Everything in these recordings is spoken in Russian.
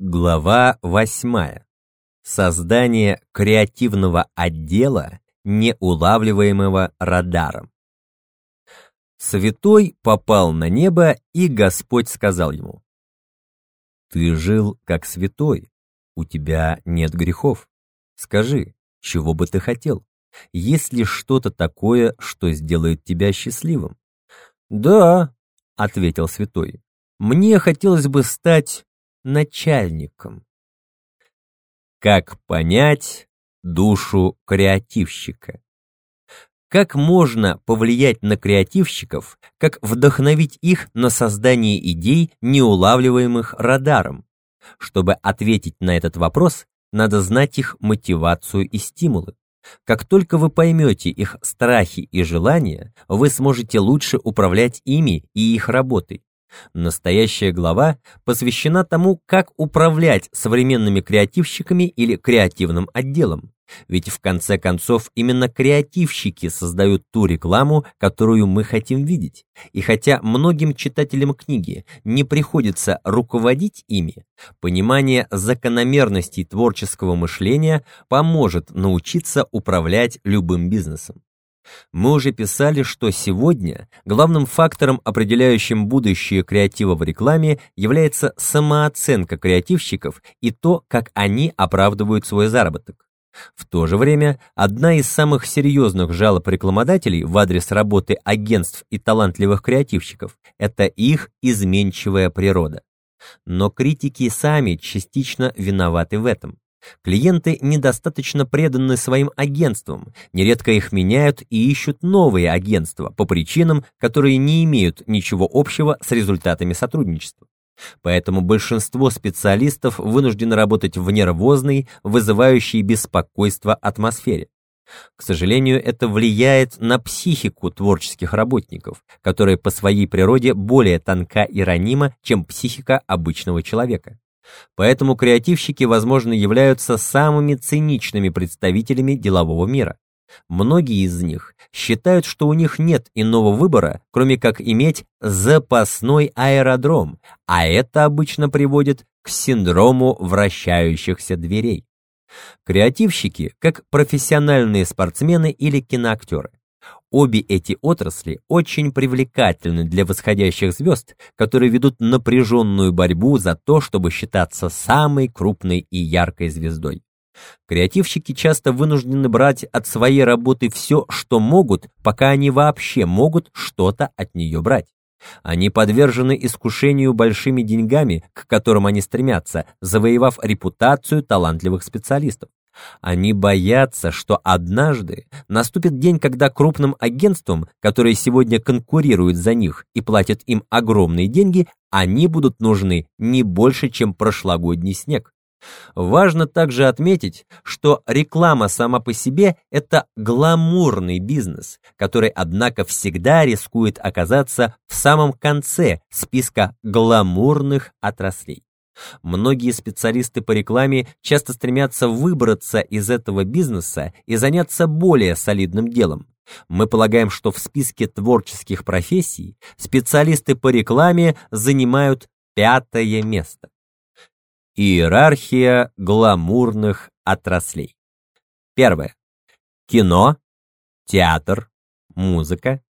Глава 8. Создание креативного отдела, неулавливаемого радаром. Святой попал на небо, и Господь сказал ему, «Ты жил как святой, у тебя нет грехов. Скажи, чего бы ты хотел? Есть ли что-то такое, что сделает тебя счастливым?» «Да», — ответил святой, — «мне хотелось бы стать начальником. Как понять душу креативщика? Как можно повлиять на креативщиков, как вдохновить их на создание идей, неулавливаемых радаром? Чтобы ответить на этот вопрос, надо знать их мотивацию и стимулы. Как только вы поймете их страхи и желания, вы сможете лучше управлять ими и их работой. Настоящая глава посвящена тому, как управлять современными креативщиками или креативным отделом. Ведь в конце концов именно креативщики создают ту рекламу, которую мы хотим видеть. И хотя многим читателям книги не приходится руководить ими, понимание закономерностей творческого мышления поможет научиться управлять любым бизнесом. Мы уже писали, что сегодня главным фактором, определяющим будущее креатива в рекламе, является самооценка креативщиков и то, как они оправдывают свой заработок. В то же время, одна из самых серьезных жалоб рекламодателей в адрес работы агентств и талантливых креативщиков – это их изменчивая природа. Но критики сами частично виноваты в этом. Клиенты недостаточно преданы своим агентствам, нередко их меняют и ищут новые агентства по причинам, которые не имеют ничего общего с результатами сотрудничества. Поэтому большинство специалистов вынуждены работать в нервозной, вызывающей беспокойство атмосфере. К сожалению, это влияет на психику творческих работников, которая по своей природе более тонка и ранима, чем психика обычного человека. Поэтому креативщики, возможно, являются самыми циничными представителями делового мира. Многие из них считают, что у них нет иного выбора, кроме как иметь запасной аэродром, а это обычно приводит к синдрому вращающихся дверей. Креативщики, как профессиональные спортсмены или киноактеры. Обе эти отрасли очень привлекательны для восходящих звезд, которые ведут напряженную борьбу за то, чтобы считаться самой крупной и яркой звездой. Креативщики часто вынуждены брать от своей работы все, что могут, пока они вообще могут что-то от нее брать. Они подвержены искушению большими деньгами, к которым они стремятся, завоевав репутацию талантливых специалистов. Они боятся, что однажды наступит день, когда крупным агентствам, которые сегодня конкурируют за них и платят им огромные деньги, они будут нужны не больше, чем прошлогодний снег. Важно также отметить, что реклама сама по себе – это гламурный бизнес, который, однако, всегда рискует оказаться в самом конце списка гламурных отраслей. Многие специалисты по рекламе часто стремятся выбраться из этого бизнеса и заняться более солидным делом. Мы полагаем, что в списке творческих профессий специалисты по рекламе занимают пятое место. Иерархия гламурных отраслей. Первое. Кино, театр, музыка.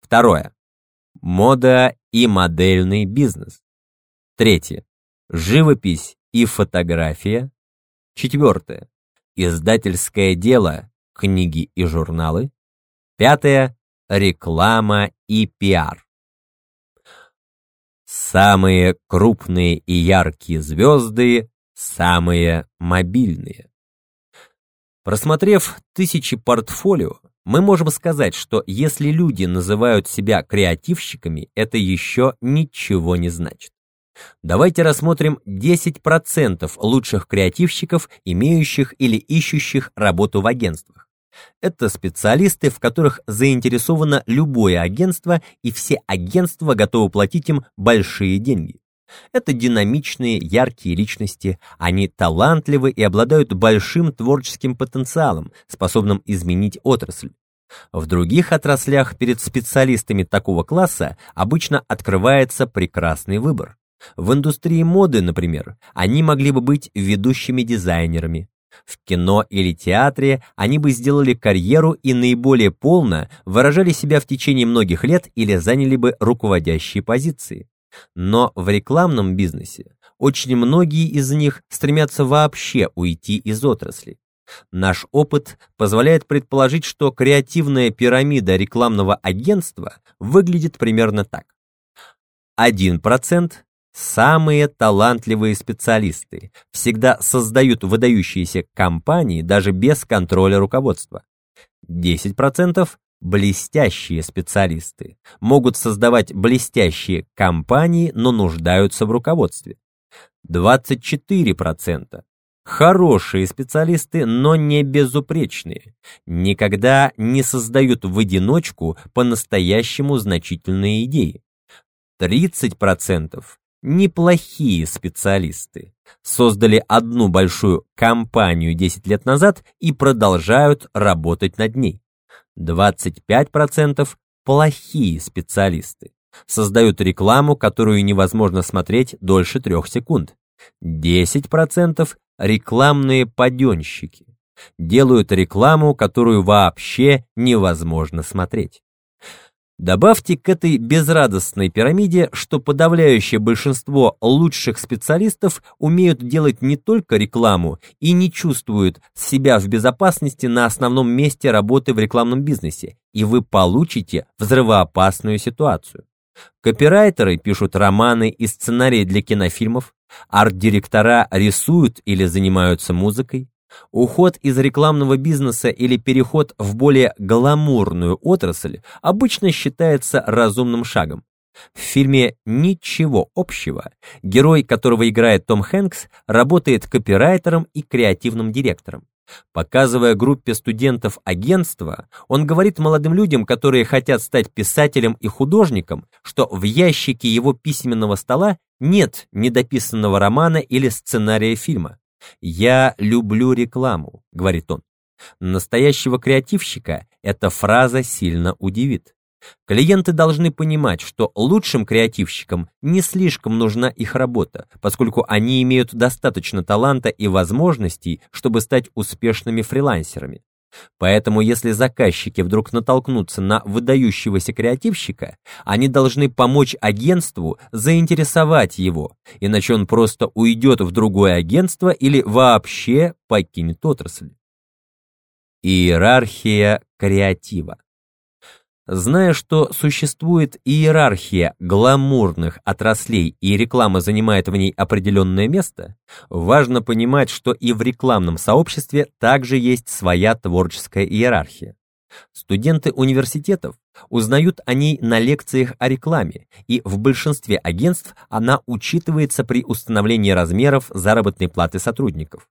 Второе. Мода и модельный бизнес. Третье живопись и фотография. Четвертое. Издательское дело, книги и журналы. Пятое. Реклама и пиар. Самые крупные и яркие звезды, самые мобильные. Просмотрев тысячи портфолио, мы можем сказать, что если люди называют себя креативщиками, это еще ничего не значит. Давайте рассмотрим 10% лучших креативщиков, имеющих или ищущих работу в агентствах. Это специалисты, в которых заинтересовано любое агентство, и все агентства готовы платить им большие деньги. Это динамичные, яркие личности, они талантливы и обладают большим творческим потенциалом, способным изменить отрасль. В других отраслях перед специалистами такого класса обычно открывается прекрасный выбор. В индустрии моды, например, они могли бы быть ведущими дизайнерами. В кино или театре они бы сделали карьеру и наиболее полно выражали себя в течение многих лет или заняли бы руководящие позиции. Но в рекламном бизнесе очень многие из них стремятся вообще уйти из отрасли. Наш опыт позволяет предположить, что креативная пирамида рекламного агентства выглядит примерно так. 1% Самые талантливые специалисты всегда создают выдающиеся компании даже без контроля руководства. 10% блестящие специалисты могут создавать блестящие компании, но нуждаются в руководстве. 24% хорошие специалисты, но не безупречные, никогда не создают в одиночку по-настоящему значительные идеи. 30% неплохие специалисты. Создали одну большую компанию 10 лет назад и продолжают работать над ней. 25% плохие специалисты. Создают рекламу, которую невозможно смотреть дольше трех секунд. 10% рекламные паденщики. Делают рекламу, которую вообще невозможно смотреть. Добавьте к этой безрадостной пирамиде, что подавляющее большинство лучших специалистов умеют делать не только рекламу и не чувствуют себя в безопасности на основном месте работы в рекламном бизнесе, и вы получите взрывоопасную ситуацию. Копирайтеры пишут романы и сценарии для кинофильмов, арт-директора рисуют или занимаются музыкой, Уход из рекламного бизнеса или переход в более гламурную отрасль обычно считается разумным шагом. В фильме «Ничего общего» герой, которого играет Том Хэнкс, работает копирайтером и креативным директором. Показывая группе студентов агентства, он говорит молодым людям, которые хотят стать писателем и художником, что в ящике его письменного стола нет недописанного романа или сценария фильма. «Я люблю рекламу», — говорит он. Настоящего креативщика эта фраза сильно удивит. Клиенты должны понимать, что лучшим креативщикам не слишком нужна их работа, поскольку они имеют достаточно таланта и возможностей, чтобы стать успешными фрилансерами. Поэтому если заказчики вдруг натолкнутся на выдающегося креативщика, они должны помочь агентству заинтересовать его, иначе он просто уйдет в другое агентство или вообще покинет отрасль. Иерархия креатива Зная, что существует иерархия гламурных отраслей и реклама занимает в ней определенное место, важно понимать, что и в рекламном сообществе также есть своя творческая иерархия. Студенты университетов узнают о ней на лекциях о рекламе, и в большинстве агентств она учитывается при установлении размеров заработной платы сотрудников.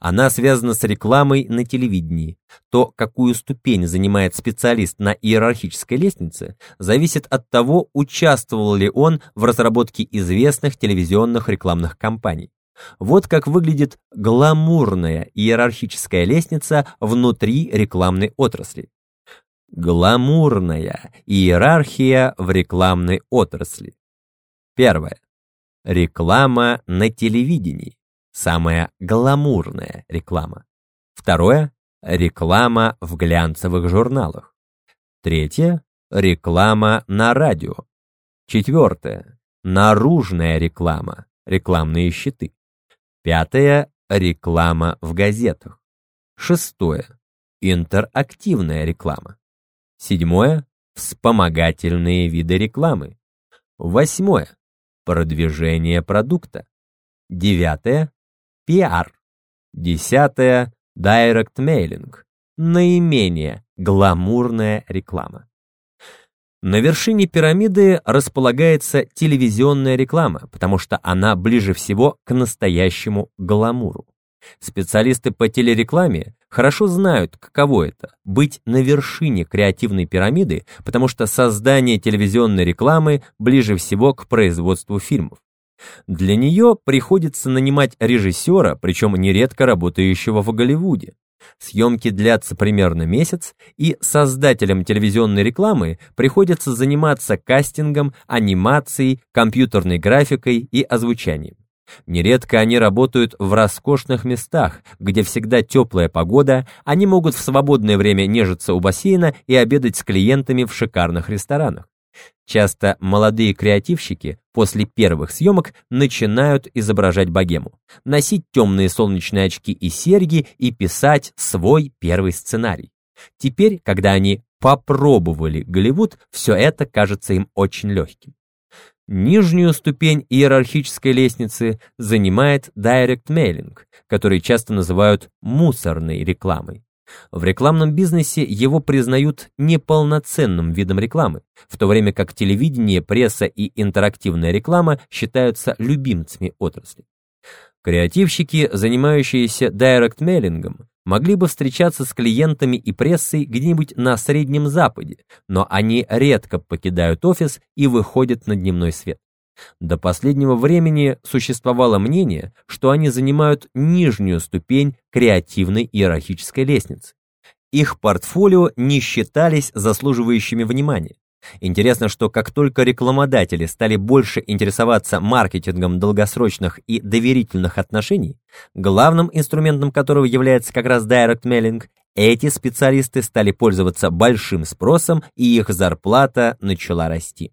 Она связана с рекламой на телевидении. То, какую ступень занимает специалист на иерархической лестнице, зависит от того, участвовал ли он в разработке известных телевизионных рекламных кампаний. Вот как выглядит гламурная иерархическая лестница внутри рекламной отрасли. Гламурная иерархия в рекламной отрасли. Первое. Реклама на телевидении самая гламурная реклама. Второе – реклама в глянцевых журналах. Третье – реклама на радио. Четвертое – наружная реклама, рекламные щиты. Пятое – реклама в газетах. Шестое – интерактивная реклама. Седьмое – вспомогательные виды рекламы. Восьмое – продвижение продукта. Девятое PR. Десятое – Direct Mailing. Наименее гламурная реклама. На вершине пирамиды располагается телевизионная реклама, потому что она ближе всего к настоящему гламуру. Специалисты по телерекламе хорошо знают, каково это – быть на вершине креативной пирамиды, потому что создание телевизионной рекламы ближе всего к производству фильмов. Для нее приходится нанимать режиссера, причем нередко работающего в Голливуде. Съемки длятся примерно месяц, и создателям телевизионной рекламы приходится заниматься кастингом, анимацией, компьютерной графикой и озвучанием. Нередко они работают в роскошных местах, где всегда теплая погода, они могут в свободное время нежиться у бассейна и обедать с клиентами в шикарных ресторанах. Часто молодые креативщики после первых съемок начинают изображать богему, носить темные солнечные очки и серьги и писать свой первый сценарий. Теперь, когда они попробовали Голливуд, все это кажется им очень легким. Нижнюю ступень иерархической лестницы занимает mailing, который часто называют мусорной рекламой. В рекламном бизнесе его признают неполноценным видом рекламы, в то время как телевидение, пресса и интерактивная реклама считаются любимцами отрасли. Креативщики, занимающиеся директ-мейлингом, могли бы встречаться с клиентами и прессой где-нибудь на Среднем Западе, но они редко покидают офис и выходят на дневной свет. До последнего времени существовало мнение, что они занимают нижнюю ступень креативной иерархической лестницы. Их портфолио не считались заслуживающими внимания. Интересно, что как только рекламодатели стали больше интересоваться маркетингом долгосрочных и доверительных отношений, главным инструментом которого является как раз direct mailing, эти специалисты стали пользоваться большим спросом, и их зарплата начала расти.